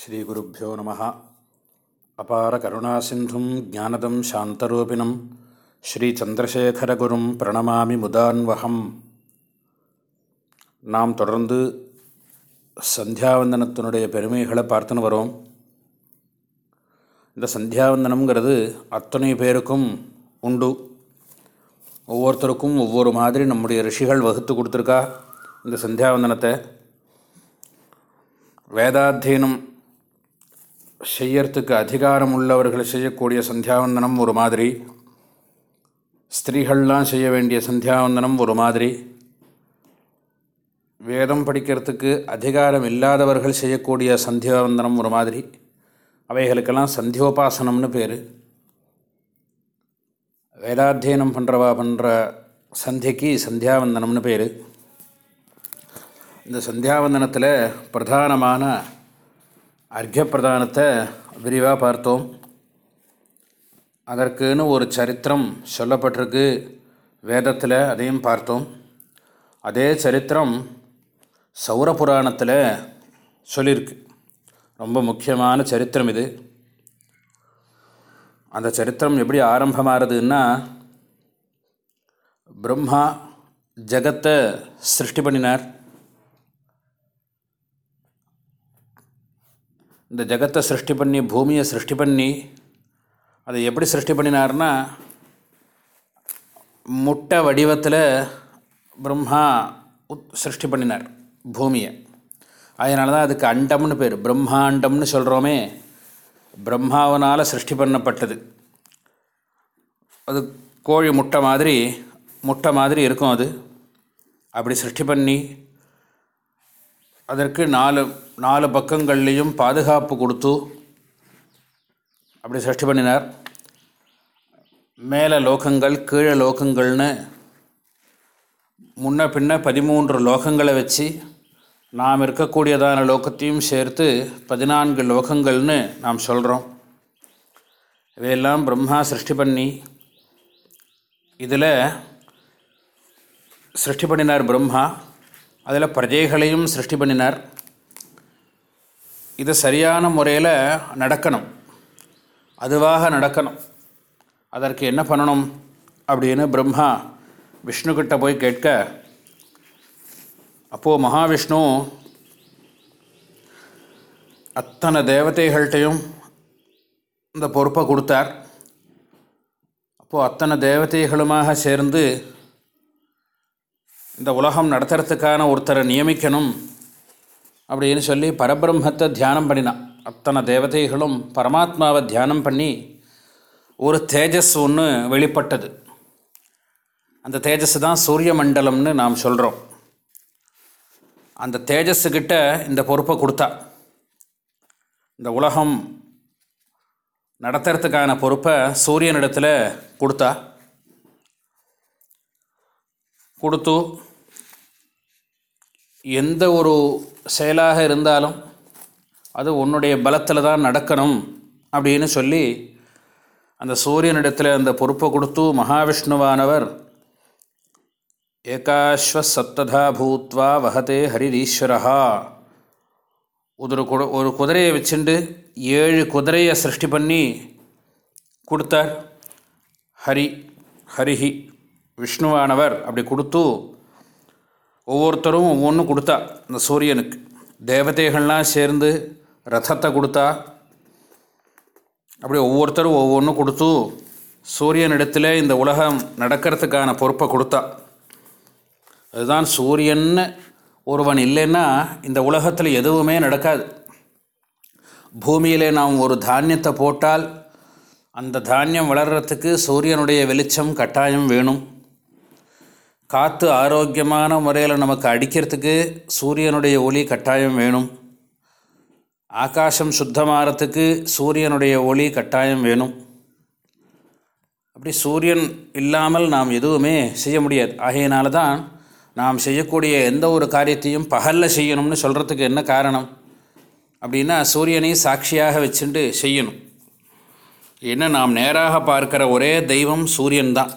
ஸ்ரீகுருப்போ நம. அபார கருணாசிந்தும் ஜானதம் சாந்தரூபிணம். ஸ்ரீச்சந்திரசேகரகுரும் பிரணமாமி முதான்வகம். நாம் தொடர்ந்து சந்தியாவந்தனத்தினுடைய பெருமைகளை பார்த்துன்னு வரோம். இந்த சந்தியாவந்தனம்ங்கிறது அத்தனை பேருக்கும் உண்டு. ஒவ்வொருத்தருக்கும் ஒவ்வொரு மாதிரி நம்முடைய ரிஷிகள் வகுத்து கொடுத்துருக்கா இந்த சந்தியாவந்தனத்தை. வேதாத்தியனம் செய்யறதுக்கு அதிகாரம் உள்ளவர்கள் செய்யக்கூடிய சந்தியாவந்தனம் ஒரு மாதிரி. ஸ்திரீகள்லாம் செய்ய வேண்டிய சந்தியாவந்தனம் ஒரு மாதிரி. வேதம் படிக்கிறதுக்கு அதிகாரம் இல்லாதவர்கள் செய்யக்கூடிய சந்தியாவந்தனம் ஒரு மாதிரி. அவைகளுக்கெல்லாம் சந்தியோபாசனம்னு பேர். வேதாத்தியனம் பண்ணுறவா பண்ணுற சந்திக்கு சந்தியாவந்தனம்னு பேர். இந்த சந்தியாவந்தனத்தில் பிரதானமான அர்க்க பிரதானத்தை விரிவாக பார்த்தோம். அதற்குன்னு ஒரு சரித்திரம் சொல்லப்பட்டிருக்கு. வேதத்தில் அதையும் பார்த்தோம். அதே சரித்திரம் சௌர புராணத்தில் சொல்லியிருக்கு ரொம்ப முக்கியமான சரித்திரம் இது. அந்த சரித்திரம் எப்படி ஆரம்பமாகிறதுன்னா பிரம்மா ஜகத்தை சிருஷ்டி பண்ணினார். இந்த ஜகத்தை சிருஷ்டி பண்ணி பூமியை சிருஷ்டி பண்ணி அதை எப்படி சிருஷ்டி பண்ணினார்னா முட்டை வடிவத்தில் பிரம்மா உத் சிருஷ்டி பண்ணினார் பூமியை. அதனால தான் அதுக்கு அண்டம்னு பேர் பிரம்மாண்டம்னு சொல்கிறோமே பிரம்மாவனால் சிருஷ்டி பண்ணப்பட்டது. அது கோழி முட்டை மாதிரி முட்டை மாதிரி இருக்கும் அது. அப்படி சிருஷ்டி பண்ணி அதற்கு நாலு நாலு பக்கங்கள்லேயும் பாதுகாப்பு கொடுத்து அப்படி சிருஷ்டி பண்ணினார். மேலே லோகங்கள் கீழே லோகங்கள்னு முன்ன பின்ன பதிமூன்று லோகங்களை வச்சு நாம் இருக்கக்கூடியதான லோகத்தையும் சேர்த்து பதினான்கு லோகங்கள்னு நாம் சொல்கிறோம் இவையெல்லாம் பிரம்மா சிருஷ்டி பண்ணி இதில் சிருஷ்டி பண்ணினார் பிரம்மா. அதில் பிரஜைகளையும் சிருஷ்டி பண்ணினார். இது சரியான முறையில் நடக்கணும். அதுவாக நடக்கணும். அதற்கு என்ன பண்ணணும் அப்படின்னு பிரம்மா விஷ்ணுக்கிட்ட போய் கேட்க அப்போது மகாவிஷ்ணு அத்தனை தேவதைகள்கிட்டையும் இந்த பொறுப்பை கொடுத்தார். அப்போது அத்தனை தேவதைகளுமாக சேர்ந்து இந்த உலகம் நடத்துறதுக்கான ஒருத்தரை நியமிக்கணும் அப்படின்னு சொல்லி பரபிரம்மத்தை தியானம் பண்ணினான். அத்தனை தேவதைகளும் பரமாத்மாவை தியானம் பண்ணி ஒரு தேஜஸ் ஒன்று வெளிப்பட்டது. அந்த தேஜஸ் தான் சூரிய மண்டலம்னு நாம் சொல்கிறோம் அந்த தேஜஸுக்கிட்ட இந்த பொறுப்பை கொடுத்தா. இந்த உலகம் நடத்துறதுக்கான பொறுப்பை சூரியனிடத்தில் கொடுத்தா. கொடுத்து எந்த ஒரு செயலாக இருந்தாலும் அது உன்னுடைய பலத்தில் தான் நடக்கணும் அப்படின்னு சொல்லி அந்த சூரியனிடத்தில் அந்த பொறுப்பை கொடுத்து மகாவிஷ்ணுவானவர் ஏகாஸ்வ சப்ததா பூத்வா வகதே ஹரிதீஸ்வரஹா. ஒரு கு ஒரு குதிரையை வச்சுண்டு ஏழு குதிரையை சிருஷ்டி பண்ணி கொடுத்தார். ஹரி ஹரிஹி. விஷ்ணுவானவர் அப்படி கொடுத்து ஒவ்வொருத்தரும் ஒவ்வொன்றும் கொடுத்தா இந்த சூரியனுக்கு. தேவதைகள்லாம் சேர்ந்து ரதத்தை கொடுத்தா அப்படி ஒவ்வொருத்தரும் ஒவ்வொன்றும் கொடுத்து சூரியனிடத்தில் இந்த உலகம் நடக்கிறதுக்கான பொறுப்பை கொடுத்தா. அதுதான் சூரியன் ஒருவன் இல்லைன்னா இந்த உலகத்தில் எதுவுமே நடக்காது. பூமியில் நாம் ஒரு தானியத்தை போட்டால் அந்த தானியம் வளர்கிறதுக்கு சூரியனுடைய வெளிச்சம் கட்டாயம் வேணும். காற்று ஆரோக்கியமான முறையில் நமக்கு அடிக்கிறதுக்கு சூரியனுடைய ஒளி கட்டாயம் வேணும். ஆகாசம் சுத்தமாகறதுக்கு சூரியனுடைய ஒளி கட்டாயம் வேணும். அப்படி சூரியன் இல்லாமல் நாம் எதுவுமே செய்ய முடியாது. ஆகையினால தான் நாம் செய்யக்கூடிய எந்த ஒரு காரியத்தையும் பகலில் செய்யணும்னு சொல்கிறதுக்கு என்ன காரணம்? அப்படின்னா சூரியனை சாட்சியாக வச்சுட்டு செய்யணும். என்ன நாம் நேராக பார்க்கிற ஒரே தெய்வம் சூரியன் தான்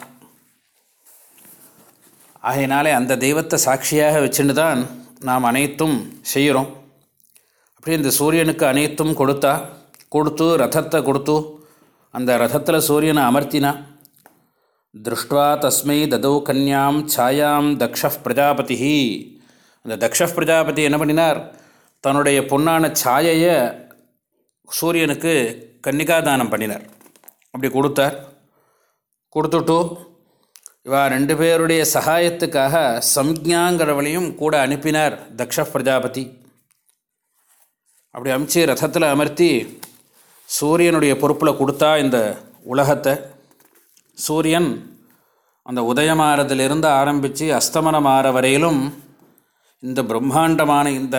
ஆகையினாலே அந்த தெய்வத்தை சாட்சியாக வச்சுன்னு தான் நாம் அனைத்தும் செய்கிறோம். அப்படி இந்த சூரியனுக்கு அனைத்தும் கொடுத்தா கொடுத்து ரதத்தை கொடுத்து அந்த ரதத்தில் சூரியனை அமர்த்தினா திருஷ்டுவா தஸ்மை ததௌ கன்யாம் சாயாம் தக்ஷப் பிரஜாபதி அந்த தக்ஷப் பிரஜாபதி என்ன பண்ணினார்? தன்னுடைய பொன்னான சாயையை சூரியனுக்கு கன்னிகாதானம் பண்ணினார். அப்படி கொடுத்தார். கொடுத்துட்டு இவா ரெண்டு பேருடைய சகாயத்துக்காக சம்ஜாங்கிறவளையும் கூட அனுப்பினார் தக்ஷ பிரஜாபதி. அப்படி அமிச்சு ரதத்தில் அமர்த்தி சூரியனுடைய பொறுப்பில் கொடுத்தா இந்த உலகத்தை. சூரியன் அந்த உதயமாறதிலிருந்து ஆரம்பித்து அஸ்தமனம் ஆற வரையிலும் இந்த பிரம்மாண்டமான இந்த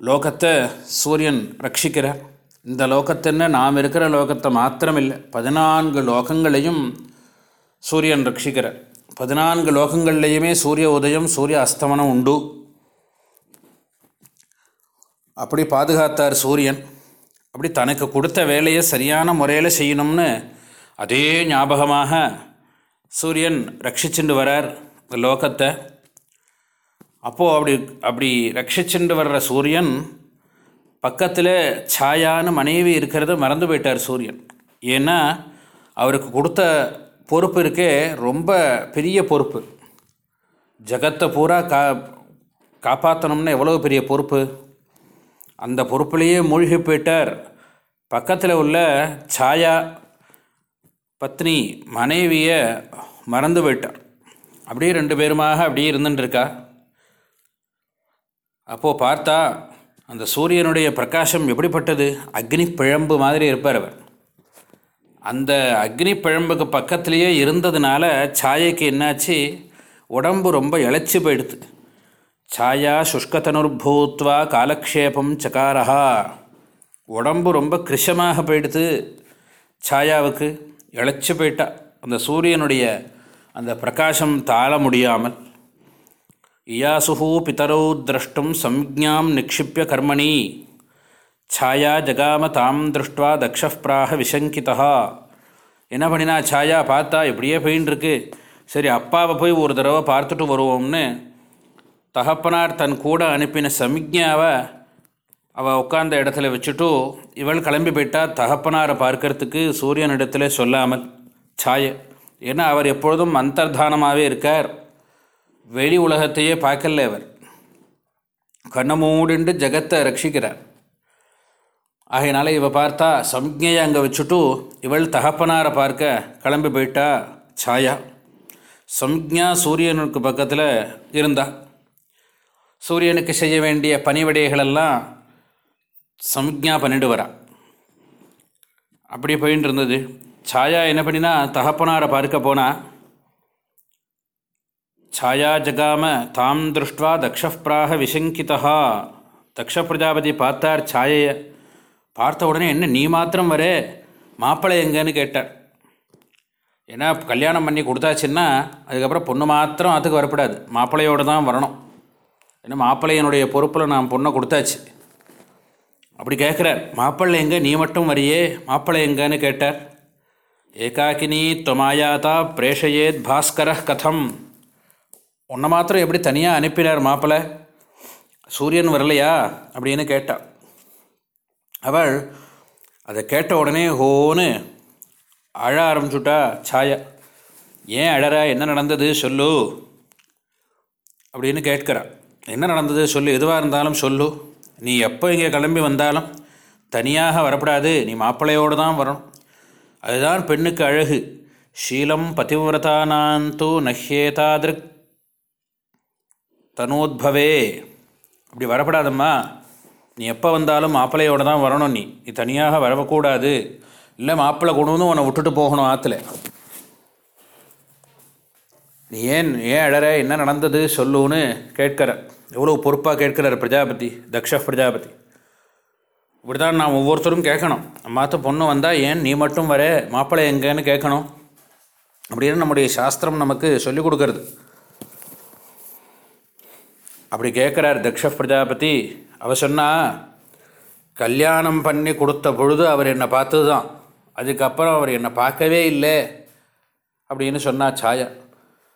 லோகத்தை சூரியன் ரட்சிக்கிறார். இந்த லோகத்தின்னு நாம் இருக்கிற லோகத்தை மாத்திரமில்லை. பதினான்கு லோகங்களையும் சூரியன் ரட்சிக்கிறார் பதினான்கு லோகங்கள்லேயுமே சூரிய உதயம் சூரிய அஸ்தமனம் உண்டு. அப்படி பாதுகாத்தார் சூரியன். அப்படி தனக்கு கொடுத்த வேலையை சரியான முறையில் செய்யணும்னு அதே ஞாபகமாக சூரியன் ரட்சிச்சுண்டு வரார் இந்த லோகத்தை. அப்போது அப்படி அப்படி ரட்சிச்சுண்டு வர்ற சூரியன் பக்கத்தில் சாயான்னு மனைவி இருக்கிறத மறந்து போயிட்டார் சூரியன். ஏன்னா அவருக்கு கொடுத்த பொறுப்பு இருக்கே ரொம்ப பெரிய பொறுப்பு. ஜகத்தை பூரா கா காப்பாற்றணும்னு எவ்வளோ பெரிய பொறுப்பு? அந்த பொறுப்புலேயே மூழ்கி போயிட்டார். பக்கத்தில் உள்ள சாயா பத்னி மனைவியை மறந்து போயிட்டார். அப்படியே ரெண்டு பேருமாக அப்படியே இருந்துட்டுருக்கா. அப்போது பார்த்தா அந்த சூரியனுடைய பிரகாசம் எப்படிப்பட்டது? அக்னி பிழம்பு மாதிரி இருப்பார் அவர். அந்த அக்னி பிழம்புக்கு பக்கத்துலேயே இருந்ததுனால சாயைக்கு என்னாச்சு? உடம்பு ரொம்ப இழைச்சி போயிடுது. சாயா சுஷ்கதனுர்பூத்வா காலக்ஷேபம் சகாரஹா. உடம்பு ரொம்ப கிருஷமாக போயிடுது. சாயாவுக்கு இழைச்சி போயிட்டா. அந்த சூரியனுடைய அந்த பிரகாசம் தாழ முடியாமல். இயாசுஹூ பிதரோ திரஷ்டும் சம்ஜாம் நிக்ஷிப்பிய கர்மணி. சாயா ஜகாம தாம் திருஷ்டுவா தக்ஷப்ராக விசங்கிதா. என்ன பண்ணினா சாயா பார்த்தா இப்படியே போயின்னு இருக்கு சரி அப்பாவை போய் ஒரு தடவை பார்த்துட்டு வருவோம்னு தகப்பனார் தன் கூட அனுப்பின சமிக்ஞாவை அவள் உட்கார்ந்த இடத்துல வச்சுட்டு இவள் கிளம்பி போயிட்டா தகப்பனாரை பார்க்கறதுக்கு சூரியனிடத்துல சொல்லாமல் சாய. ஏன்னா அவர் எப்பொழுதும் அந்தர்தானமாகவே இருக்கார். வெளி உலகத்தையே பார்க்கல அவர். கண்ணை மூடிண்டு ஜகத்தை ரட்சிக்கிறார். ஆகையினால இவ பார்த்தா சம்ஜையை அங்கே வச்சுட்டு இவள் தகப்பனாரை பார்க்க கிளம்பி போயிட்டா சாயா. சம்ஜா சூரியனுக்கு பக்கத்தில் இருந்தா. சூரியனுக்கு செய்ய வேண்டிய பணிவிடைகளெல்லாம் சம்ஜா பண்ணிட்டு வரா. அப்படி போயின்னு இருந்தது. சாயா என்ன பண்ணினா தகப்பனாரை பார்க்க போனா. சாயா ஜகாம தாம் திருஷ்டுவா தக்ஷப்ராக விசங்கிதா தக்ஷ பிரஜாபதி பார்த்தார் சாயையை. பார்த்த உடனே என்ன நீ மாத்திரம் வரே? மாப்பிள்ளை எங்கன்னு கேட்டார். ஏன்னா கல்யாணம் பண்ணி கொடுத்தாச்சுன்னா அதுக்கப்புறம் பொண்ணு மாத்திரம் அதுக்கு வரப்படாது. மாப்பிள்ளையோடு தான் வரணும். ஏன்னா மாப்பிள்ளையனுடைய பொறுப்பில் நான் பொண்ணை கொடுத்தாச்சு. அப்படி கேட்குறார் மாப்பிள்ளை எங்கே? நீ மட்டும் வரியே. மாப்பிள்ளை எங்கன்னு கேட்டார். ஏகாக்கினி தொமாயாதா பிரேஷயேத் பாஸ்கர கதம். உன்னை மாத்திரம் எப்படி தனியாக அனுப்பினார் மாப்பிள்ளை? சூரியன் வரலையா? அப்படின்னு கேட்டாள் அவள் அதை கேட்ட உடனே ஹோன்னு அழ ஆரம்பிச்சுட்டா சாயா. ஏன் அழற? என்ன நடந்தது? சொல்லு. அப்படின்னு கேட்கிறான் என்ன நடந்தது? சொல்லு. எதுவாக இருந்தாலும் சொல்லு. நீ எப்போ இங்கே கிளம்பி வந்தாலும் தனியாக வரப்படாது. நீ மாப்பிள்ளையோடு தான் வரணும். அதுதான் பெண்ணுக்கு அழகு. ஷீலம் பதிவிரதானாந்தூ நஹ்யேதாதிருக் தனோத்பவே. அப்படி வரப்படாதம்மா. நீ எப்போ வந்தாலும் மாப்பிள்ளையோடு தான் வரணும் நீ. நீ தனியாக வரக்கூடாது இல்லை மாப்பிள்ளை கொண்டு வந்து உன்னை விட்டுட்டு போகணும் ஆற்றுல நீ ஏன் ஏன் அழற? என்ன நடந்தது? சொல்லுன்னு கேட்கிற. எவ்வளோ பொறுப்பாக கேட்கிறார் பிரஜாபதி தக்ஷ பிரஜாபதி. இப்படி தான் நான் ஒவ்வொருத்தரும் கேட்கணும். மாற்ற பொண்ணு வந்தால் ஏன் நீ மட்டும் வர? மாப்பிள்ளை எங்கேன்னு கேட்கணும். அப்படின்னு நம்முடைய சாஸ்திரம் நமக்கு சொல்லிக் கொடுக்கறது. அப்படி கேட்குறார் தக்ஷ பிரஜாபதி அவள் சொன்னா கல்யாணம் பண்ணி கொடுத்த பொழுது அவர் என்னை பார்த்தது தான் அதுக்கப்புறம் அவர் என்னை பார்க்கவே இல்லை. அப்படின்னு சொன்னா சாயா.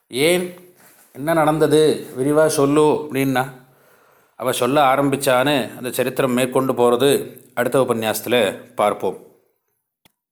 ஏன்? என்ன நடந்தது? விரிவாக சொல்லு அப்படின்னா அவள் சொல்ல ஆரம்பித்தான்னு அந்த சரித்திரம் மேற்கொண்டு போகிறது அடுத்த உபன்யாசத்தில் பார்ப்போம்.